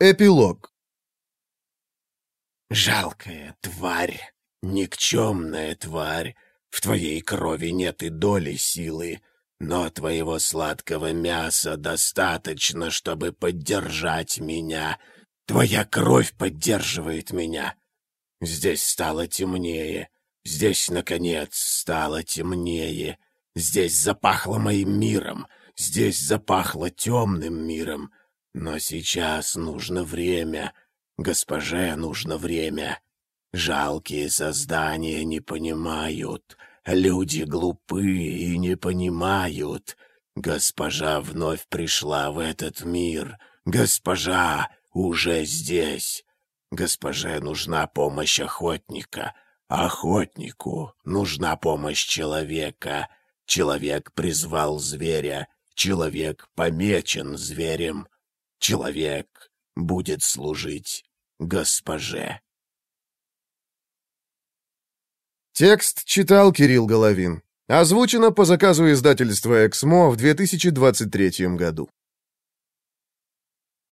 Эпилог. «Жалкая тварь, никчемная тварь, в твоей крови нет и доли силы, но твоего сладкого мяса достаточно, чтобы поддержать меня. Твоя кровь поддерживает меня. Здесь стало темнее, здесь, наконец, стало темнее, здесь запахло моим миром, здесь запахло темным миром». Но сейчас нужно время. Госпоже нужно время. Жалкие создания не понимают. Люди глупые и не понимают. Госпожа вновь пришла в этот мир. Госпожа уже здесь. Госпоже нужна помощь охотника. Охотнику нужна помощь человека. Человек призвал зверя. Человек помечен зверем. Человек будет служить госпоже. Текст читал Кирилл Головин. Озвучено по заказу издательства «Эксмо» в 2023 году.